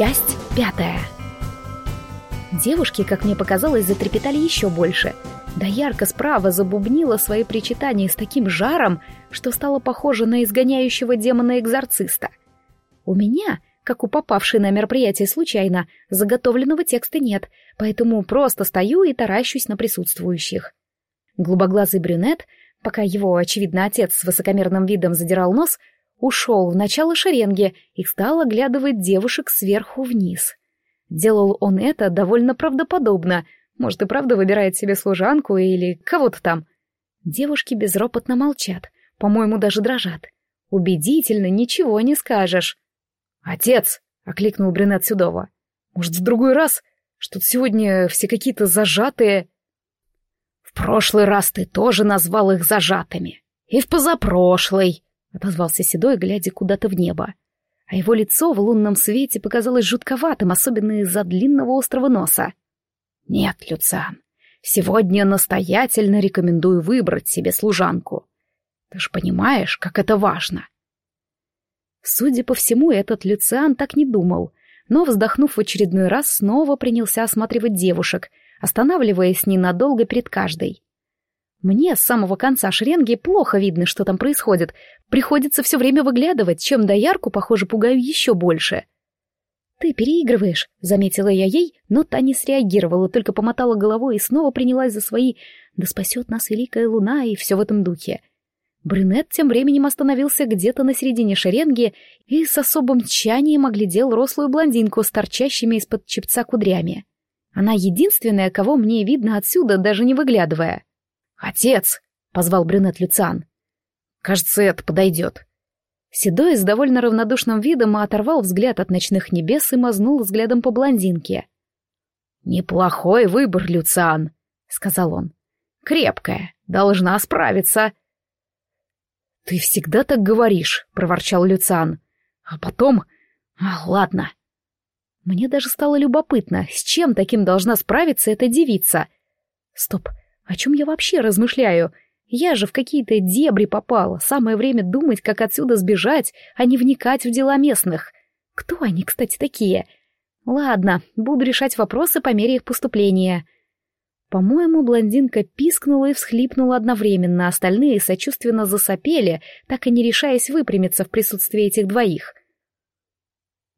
Часть пятая. Девушки, как мне показалось, затрепетали еще больше. Да ярко справа забубнила свои причитания с таким жаром, что стало похоже на изгоняющего демона-экзорциста. У меня, как у попавшей на мероприятие случайно, заготовленного текста нет, поэтому просто стою и таращусь на присутствующих. Глубоглазый брюнет, пока его, очевидно, отец с высокомерным видом задирал нос, ушел в начало шеренги и стал оглядывать девушек сверху вниз. Делал он это довольно правдоподобно, может и правда выбирает себе служанку или кого-то там. Девушки безропотно молчат, по-моему, даже дрожат. Убедительно, ничего не скажешь. «Отец!» — окликнул брюнет Сюдова. «Может, в другой раз? Что-то сегодня все какие-то зажатые...» «В прошлый раз ты тоже назвал их зажатыми. И в позапрошлый!» — отозвался Седой, глядя куда-то в небо. А его лицо в лунном свете показалось жутковатым, особенно из-за длинного острого носа. «Нет, Люциан, сегодня настоятельно рекомендую выбрать себе служанку. Ты ж понимаешь, как это важно». Судя по всему, этот Люциан так не думал, но, вздохнув в очередной раз, снова принялся осматривать девушек, останавливаясь ненадолго перед каждой. Мне с самого конца шеренги плохо видно, что там происходит. Приходится все время выглядывать, чем доярку, похоже, пугаю еще больше. «Ты переигрываешь», — заметила я ей, но та не среагировала, только помотала головой и снова принялась за свои «Да спасет нас великая луна» и все в этом духе. Брюнет тем временем остановился где-то на середине шеренги и с особым тщанием оглядел рослую блондинку с торчащими из-под чепца кудрями. Она единственная, кого мне видно отсюда, даже не выглядывая. «Отец!» — позвал брюнет Люциан. «Кажется, это подойдет». Седой с довольно равнодушным видом оторвал взгляд от ночных небес и мазнул взглядом по блондинке. «Неплохой выбор, Люциан», — сказал он. «Крепкая, должна справиться». «Ты всегда так говоришь», — проворчал Люциан. «А потом... А, ладно». Мне даже стало любопытно, с чем таким должна справиться эта девица. Стоп, о чем я вообще размышляю? Я же в какие-то дебри попала. Самое время думать, как отсюда сбежать, а не вникать в дела местных. Кто они, кстати, такие? Ладно, буду решать вопросы по мере их поступления. По-моему, блондинка пискнула и всхлипнула одновременно, остальные сочувственно засопели, так и не решаясь выпрямиться в присутствии этих двоих.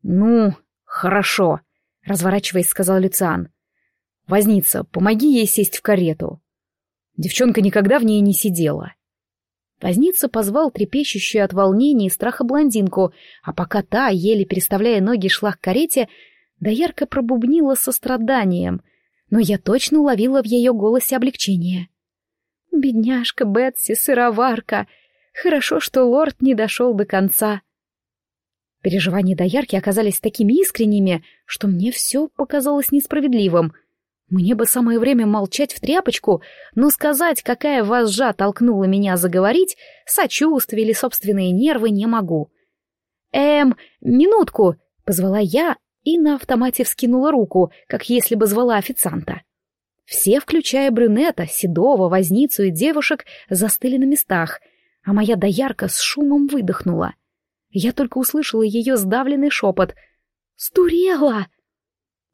«Ну, хорошо», — разворачиваясь, сказал Люциан. «Возница, помоги ей сесть в карету». Девчонка никогда в ней не сидела. Возница позвал трепещущую от волнения и страха блондинку, а пока та, еле переставляя ноги, шла к карете, да ярко пробубнила со страданием, но я точно уловила в ее голосе облегчение. «Бедняжка Бетси, сыроварка! Хорошо, что лорд не дошел до конца!» Переживания доярки оказались такими искренними, что мне все показалось несправедливым — мне бы самое время молчать в тряпочку, но сказать, какая вожжа толкнула меня заговорить, сочувствие или собственные нервы не могу. «Эм, минутку!» — позвала я и на автомате вскинула руку, как если бы звала официанта. Все, включая брюнета, седого, возницу и девушек, застыли на местах, а моя доярка с шумом выдохнула. Я только услышала ее сдавленный шепот. «Стурела!»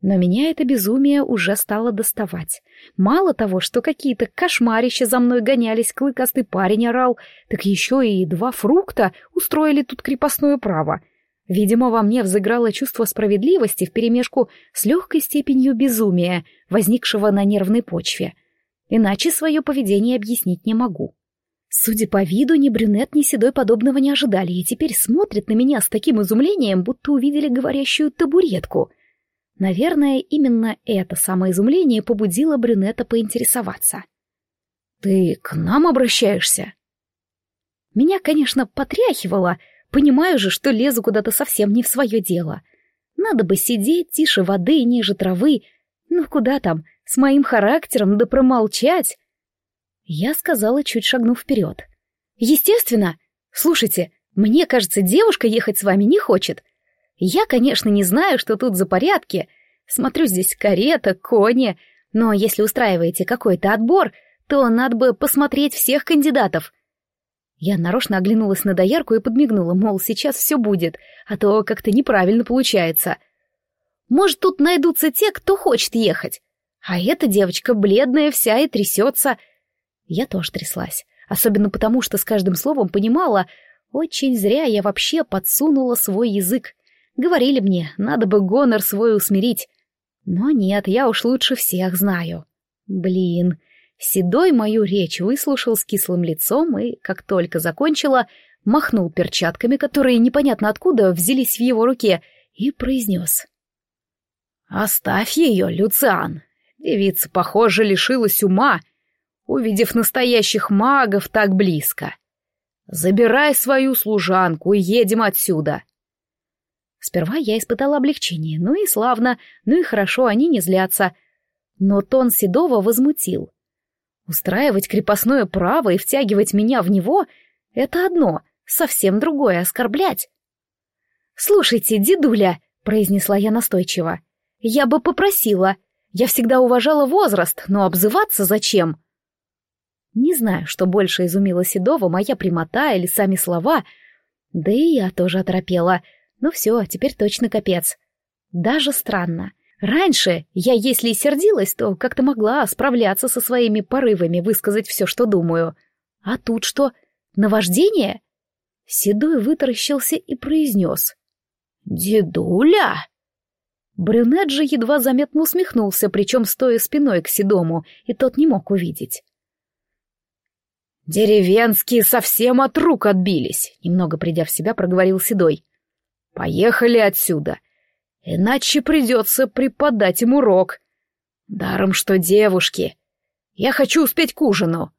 Но меня это безумие уже стало доставать. Мало того, что какие-то кошмарища за мной гонялись, клыкастый парень орал, так еще и два фрукта устроили тут крепостное право. Видимо, во мне взыграло чувство справедливости вперемешку с легкой степенью безумия, возникшего на нервной почве. Иначе свое поведение объяснить не могу. Судя по виду, ни брюнет, ни седой подобного не ожидали, и теперь смотрят на меня с таким изумлением, будто увидели говорящую табуретку — Наверное, именно это самое изумление побудило брюнета поинтересоваться. «Ты к нам обращаешься?» Меня, конечно, потряхивало, понимаю же, что лезу куда-то совсем не в свое дело. Надо бы сидеть тише воды, ниже травы. Ну куда там, с моим характером да промолчать. Я сказала, чуть шагнув вперед. Естественно. Слушайте, мне кажется, девушка ехать с вами не хочет. Я, конечно, не знаю, что тут за порядки. Смотрю, здесь карета, кони. Но если устраиваете какой-то отбор, то надо бы посмотреть всех кандидатов. Я нарочно оглянулась на доярку и подмигнула, мол, сейчас все будет, а то как-то неправильно получается. Может, тут найдутся те, кто хочет ехать. А эта девочка бледная вся и трясется. Я тоже тряслась, особенно потому, что с каждым словом понимала, очень зря я вообще подсунула свой язык. Говорили мне, надо бы гонор свой усмирить. Но нет, я уж лучше всех знаю. Блин, Седой мою речь выслушал с кислым лицом и, как только закончила, махнул перчатками, которые непонятно откуда взялись в его руке, и произнес. «Оставь ее, Люциан. Девица, похоже, лишилась ума, увидев настоящих магов так близко. Забирай свою служанку и едем отсюда». Сперва я испытала облегчение, ну и славно, ну и хорошо, они не злятся. Но тон Седова возмутил. Устраивать крепостное право и втягивать меня в него — это одно, совсем другое — оскорблять. «Слушайте, дедуля», — произнесла я настойчиво, — «я бы попросила. Я всегда уважала возраст, но обзываться зачем?» Не знаю, что больше изумило Седова, моя прямота или сами слова. Да и я тоже оторопела. Ну все, теперь точно капец. Даже странно. Раньше я, если и сердилась, то как-то могла справляться со своими порывами, высказать все, что думаю. А тут что, наваждение? Седой вытаращился и произнес. «Дедуля!» Брюнет же едва заметно усмехнулся, причем стоя спиной к Седому, и тот не мог увидеть. «Деревенские совсем от рук отбились», — немного придя в себя, проговорил Седой. «Поехали отсюда. Иначе придется преподать им урок. Даром, что девушки. Я хочу успеть к ужину.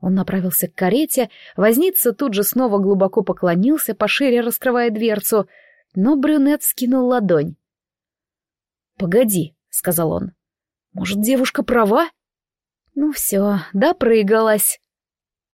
Он направился к карете, возница тут же снова глубоко поклонился, пошире раскрывая дверцу, но брюнет скинул ладонь. «Погоди», — сказал он. «Может, девушка права?» «Ну все, допрыгалась».